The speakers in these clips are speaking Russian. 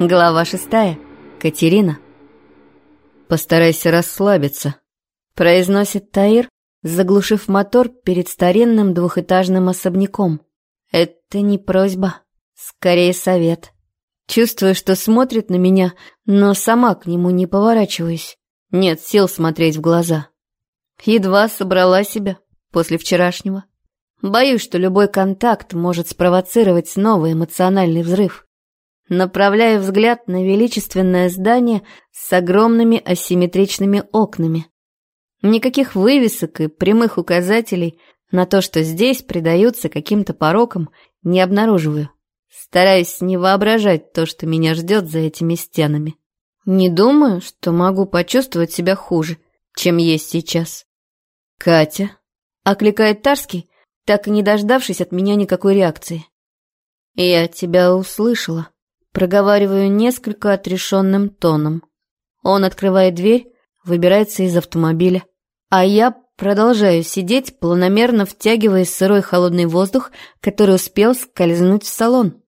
Глава шестая. Катерина. «Постарайся расслабиться», — произносит Таир, заглушив мотор перед старинным двухэтажным особняком. Это не просьба, скорее совет. Чувствую, что смотрит на меня, но сама к нему не поворачиваюсь. Нет сил смотреть в глаза. Едва собрала себя после вчерашнего. Боюсь, что любой контакт может спровоцировать новый эмоциональный взрыв. Направляю взгляд на величественное здание с огромными асимметричными окнами. Никаких вывесок и прямых указателей на то, что здесь предаются каким-то порокам, не обнаруживаю. Стараюсь не воображать то, что меня ждет за этими стенами. Не думаю, что могу почувствовать себя хуже, чем есть сейчас. «Катя!» — окликает Тарский, так и не дождавшись от меня никакой реакции. «Я тебя услышала». Проговариваю несколько отрешенным тоном. Он открывает дверь, выбирается из автомобиля. А я продолжаю сидеть, планомерно втягивая сырой холодный воздух, который успел скользнуть в салон.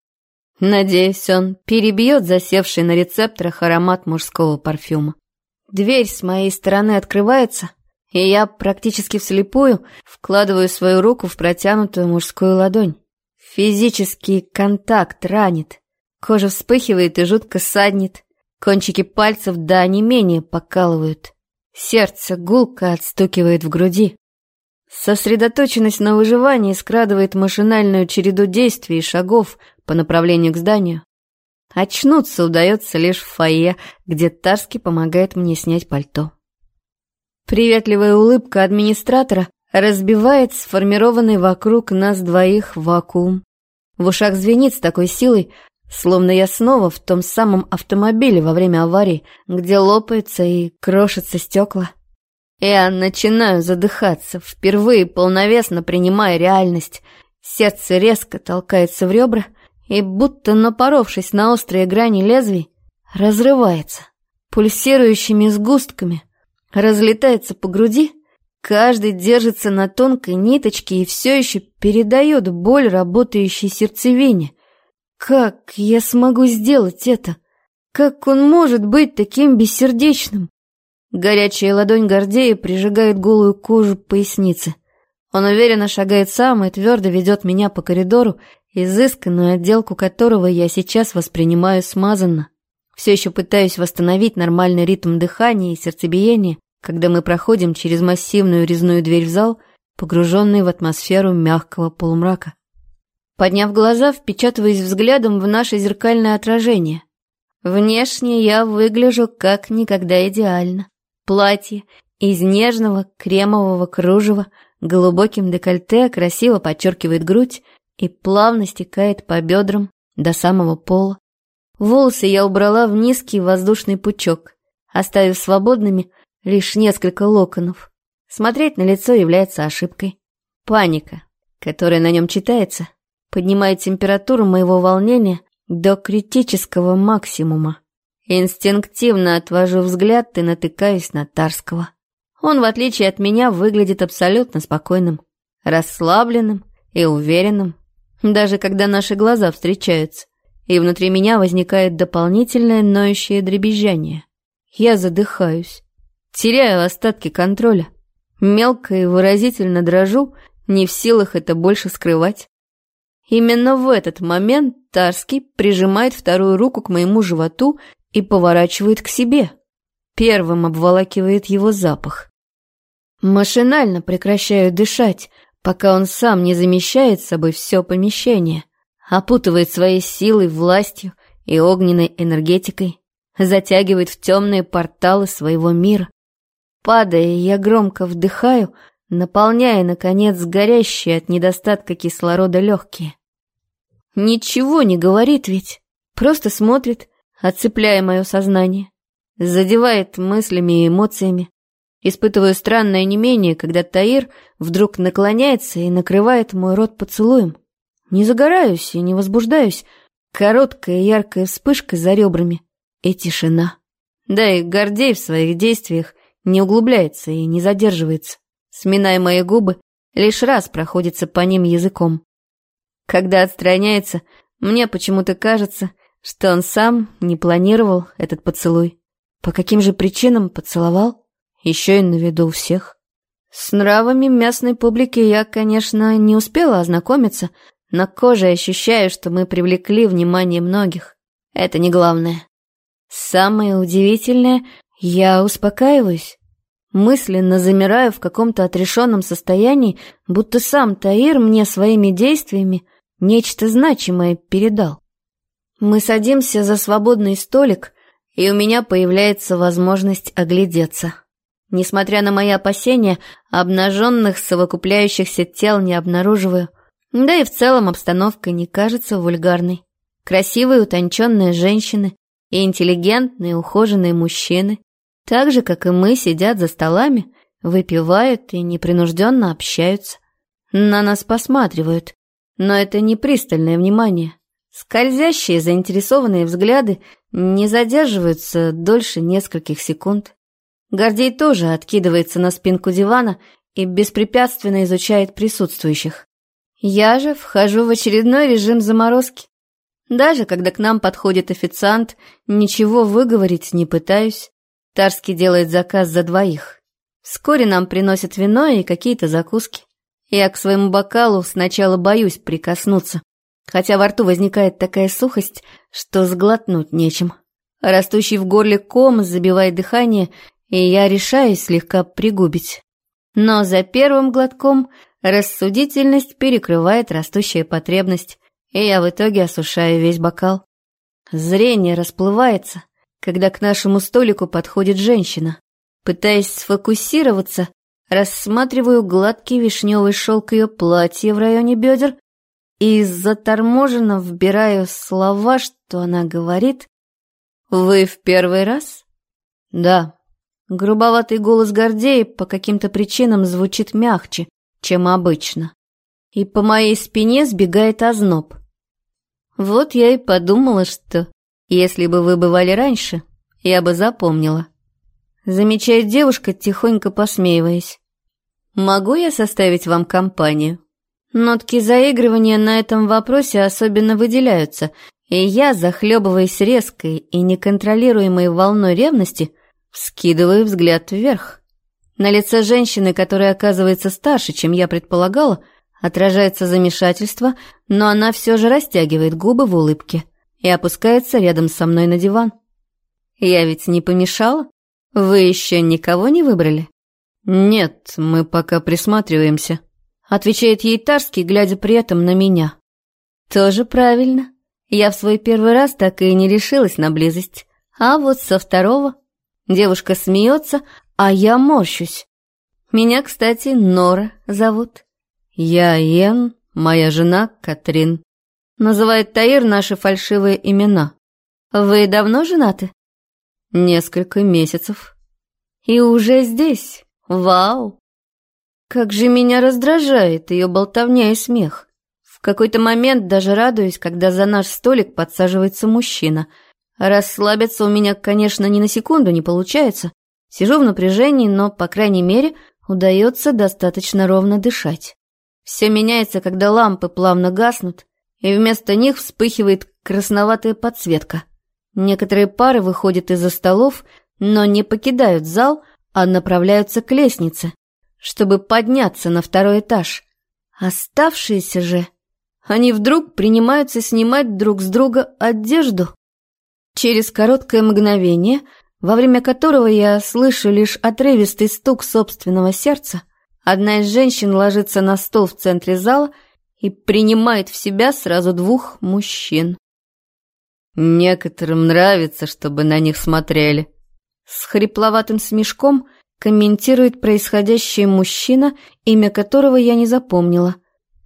Надеюсь, он перебьет засевший на рецепторах аромат мужского парфюма. Дверь с моей стороны открывается, и я практически вслепую вкладываю свою руку в протянутую мужскую ладонь. Физический контакт ранит. Кожа вспыхивает и жутко саднет. Кончики пальцев да не менее покалывают. Сердце гулко отстукивает в груди. Сосредоточенность на выживании скрадывает машинальную череду действий и шагов по направлению к зданию. Очнуться удается лишь в фойе, где Тарский помогает мне снять пальто. Приветливая улыбка администратора разбивает сформированный вокруг нас двоих вакуум. В ушах звенит с такой силой, Словно я снова в том самом автомобиле во время аварии, где лопаются и крошатся стекла. Я начинаю задыхаться, впервые полновесно принимая реальность. Сердце резко толкается в ребра и, будто напоровшись на острые грани лезвий, разрывается. Пульсирующими сгустками разлетается по груди, каждый держится на тонкой ниточке и все еще передает боль работающей сердцевине. Как я смогу сделать это? Как он может быть таким бессердечным? Горячая ладонь Гордея прижигает голую кожу поясницы. Он уверенно шагает сам и твердо ведет меня по коридору, изысканную отделку которого я сейчас воспринимаю смазанно. Все еще пытаюсь восстановить нормальный ритм дыхания и сердцебиения, когда мы проходим через массивную резную дверь в зал, погруженный в атмосферу мягкого полумрака. Подняв глаза, впечатываясь взглядом в наше зеркальное отражение. Внешне я выгляжу как никогда идеально. Платье из нежного кремового кружева глубоким декольте красиво подчеркивает грудь и плавно стекает по бедрам до самого пола. Волосы я убрала в низкий воздушный пучок, оставив свободными лишь несколько локонов. Смотреть на лицо является ошибкой. Паника, которая на нем читается, поднимает температуру моего волнения до критического максимума. Инстинктивно отвожу взгляд и натыкаюсь на Тарского. Он, в отличие от меня, выглядит абсолютно спокойным, расслабленным и уверенным, даже когда наши глаза встречаются, и внутри меня возникает дополнительное ноющее дребезжание. Я задыхаюсь, теряю остатки контроля, мелко и выразительно дрожу, не в силах это больше скрывать. Именно в этот момент Тарский прижимает вторую руку к моему животу и поворачивает к себе. Первым обволакивает его запах. Машинально прекращаю дышать, пока он сам не замещает собой все помещение, опутывает своей силой, властью и огненной энергетикой, затягивает в темные порталы своего мира. Падая, я громко вдыхаю, наполняя, наконец, горящие от недостатка кислорода легкие. Ничего не говорит ведь, просто смотрит, отцепляя мое сознание, задевает мыслями и эмоциями. Испытываю странное немение, когда Таир вдруг наклоняется и накрывает мой рот поцелуем. Не загораюсь и не возбуждаюсь, короткая яркая вспышка за ребрами и тишина. Да и Гордей в своих действиях не углубляется и не задерживается сминая мои губы, лишь раз проходится по ним языком. Когда отстраняется, мне почему-то кажется, что он сам не планировал этот поцелуй. По каким же причинам поцеловал? Еще и на виду у всех. С нравами местной публики я, конечно, не успела ознакомиться, но кожей ощущаю, что мы привлекли внимание многих. Это не главное. Самое удивительное, я успокаиваюсь. Мысленно замираю в каком-то отрешенном состоянии, будто сам Таир мне своими действиями нечто значимое передал. Мы садимся за свободный столик, и у меня появляется возможность оглядеться. Несмотря на мои опасения, обнаженных совокупляющихся тел не обнаруживаю. Да и в целом обстановка не кажется вульгарной. Красивые утонченные женщины и интеллигентные ухоженные мужчины, так же, как и мы, сидят за столами, выпивают и непринужденно общаются. На нас посматривают, но это не пристальное внимание. Скользящие заинтересованные взгляды не задерживаются дольше нескольких секунд. Гордей тоже откидывается на спинку дивана и беспрепятственно изучает присутствующих. Я же вхожу в очередной режим заморозки. Даже когда к нам подходит официант, ничего выговорить не пытаюсь. Тарский делает заказ за двоих. Вскоре нам приносят вино и какие-то закуски. Я к своему бокалу сначала боюсь прикоснуться, хотя во рту возникает такая сухость, что сглотнуть нечем. Растущий в горле ком забивает дыхание, и я решаюсь слегка пригубить. Но за первым глотком рассудительность перекрывает растущая потребность, и я в итоге осушаю весь бокал. Зрение расплывается, когда к нашему столику подходит женщина. Пытаясь сфокусироваться, рассматриваю гладкий вишневый шелк ее платья в районе бедер и заторможенно вбираю слова, что она говорит. «Вы в первый раз?» «Да», Грубоватый голос Гордея по каким-то причинам звучит мягче, чем обычно. И по моей спине сбегает озноб. Вот я и подумала, что если бы вы бывали раньше, я бы запомнила. Замечает девушка, тихонько посмеиваясь. Могу я составить вам компанию? Нотки заигрывания на этом вопросе особенно выделяются, и я, захлебываясь резкой и неконтролируемой волной ревности, Скидываю взгляд вверх. На лице женщины, которая оказывается старше, чем я предполагала, отражается замешательство, но она все же растягивает губы в улыбке и опускается рядом со мной на диван. «Я ведь не помешала? Вы еще никого не выбрали?» «Нет, мы пока присматриваемся», — отвечает ей Тарский, глядя при этом на меня. «Тоже правильно. Я в свой первый раз так и не решилась на близость. А вот со второго Девушка смеется, а я морщусь. Меня, кстати, Нора зовут. Я Йен, моя жена Катрин. Называет Таир наши фальшивые имена. Вы давно женаты? Несколько месяцев. И уже здесь? Вау! Как же меня раздражает ее болтовня и смех. В какой-то момент даже радуюсь, когда за наш столик подсаживается мужчина — Расслабиться у меня, конечно, ни на секунду не получается. Сижу в напряжении, но, по крайней мере, удается достаточно ровно дышать. Все меняется, когда лампы плавно гаснут, и вместо них вспыхивает красноватая подсветка. Некоторые пары выходят из-за столов, но не покидают зал, а направляются к лестнице, чтобы подняться на второй этаж. Оставшиеся же... Они вдруг принимаются снимать друг с друга одежду. Через короткое мгновение, во время которого я слышу лишь отрывистый стук собственного сердца, одна из женщин ложится на стол в центре зала и принимает в себя сразу двух мужчин. Некоторым нравится, чтобы на них смотрели. С хрипловатым смешком комментирует происходящее мужчина, имя которого я не запомнила.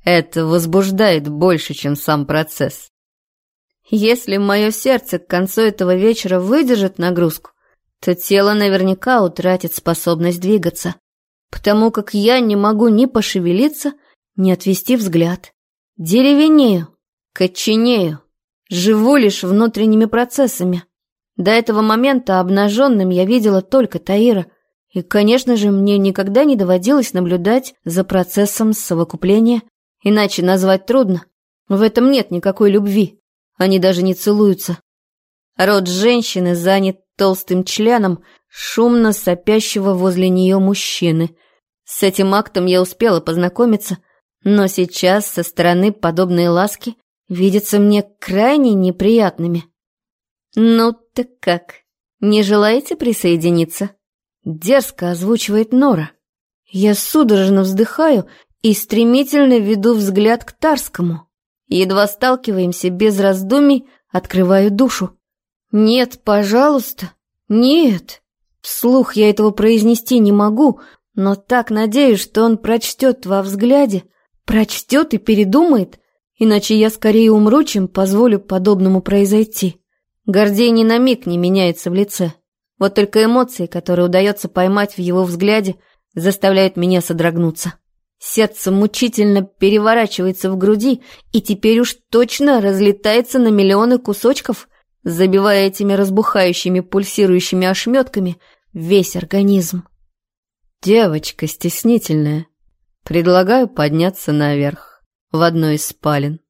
Это возбуждает больше, чем сам процесс. Если мое сердце к концу этого вечера выдержит нагрузку, то тело наверняка утратит способность двигаться, потому как я не могу ни пошевелиться, ни отвести взгляд. Деревенею, коченею, живу лишь внутренними процессами. До этого момента обнаженным я видела только Таира, и, конечно же, мне никогда не доводилось наблюдать за процессом совокупления, иначе назвать трудно. В этом нет никакой любви. Они даже не целуются, Рот женщины занят толстым членом, шумно сопящего возле нее мужчины. С этим актом я успела познакомиться, но сейчас со стороны подобные ласки видятся мне крайне неприятными. «Ну так как, не желаете присоединиться?» Дерзко озвучивает Нора. Я судорожно вздыхаю и стремительно веду взгляд к Тарскому. Едва сталкиваемся без раздумий, открываю душу. «Нет, пожалуйста, нет!» Вслух я этого произнести не могу, но так надеюсь, что он прочтет во взгляде, прочтет и передумает, иначе я скорее умру, чем позволю подобному произойти. Гордей ни на миг не меняется в лице. Вот только эмоции, которые удается поймать в его взгляде, заставляют меня содрогнуться. Сердце мучительно переворачивается в груди и теперь уж точно разлетается на миллионы кусочков, забивая этими разбухающими пульсирующими ошметками весь организм. Девочка стеснительная. Предлагаю подняться наверх, в одной из спален.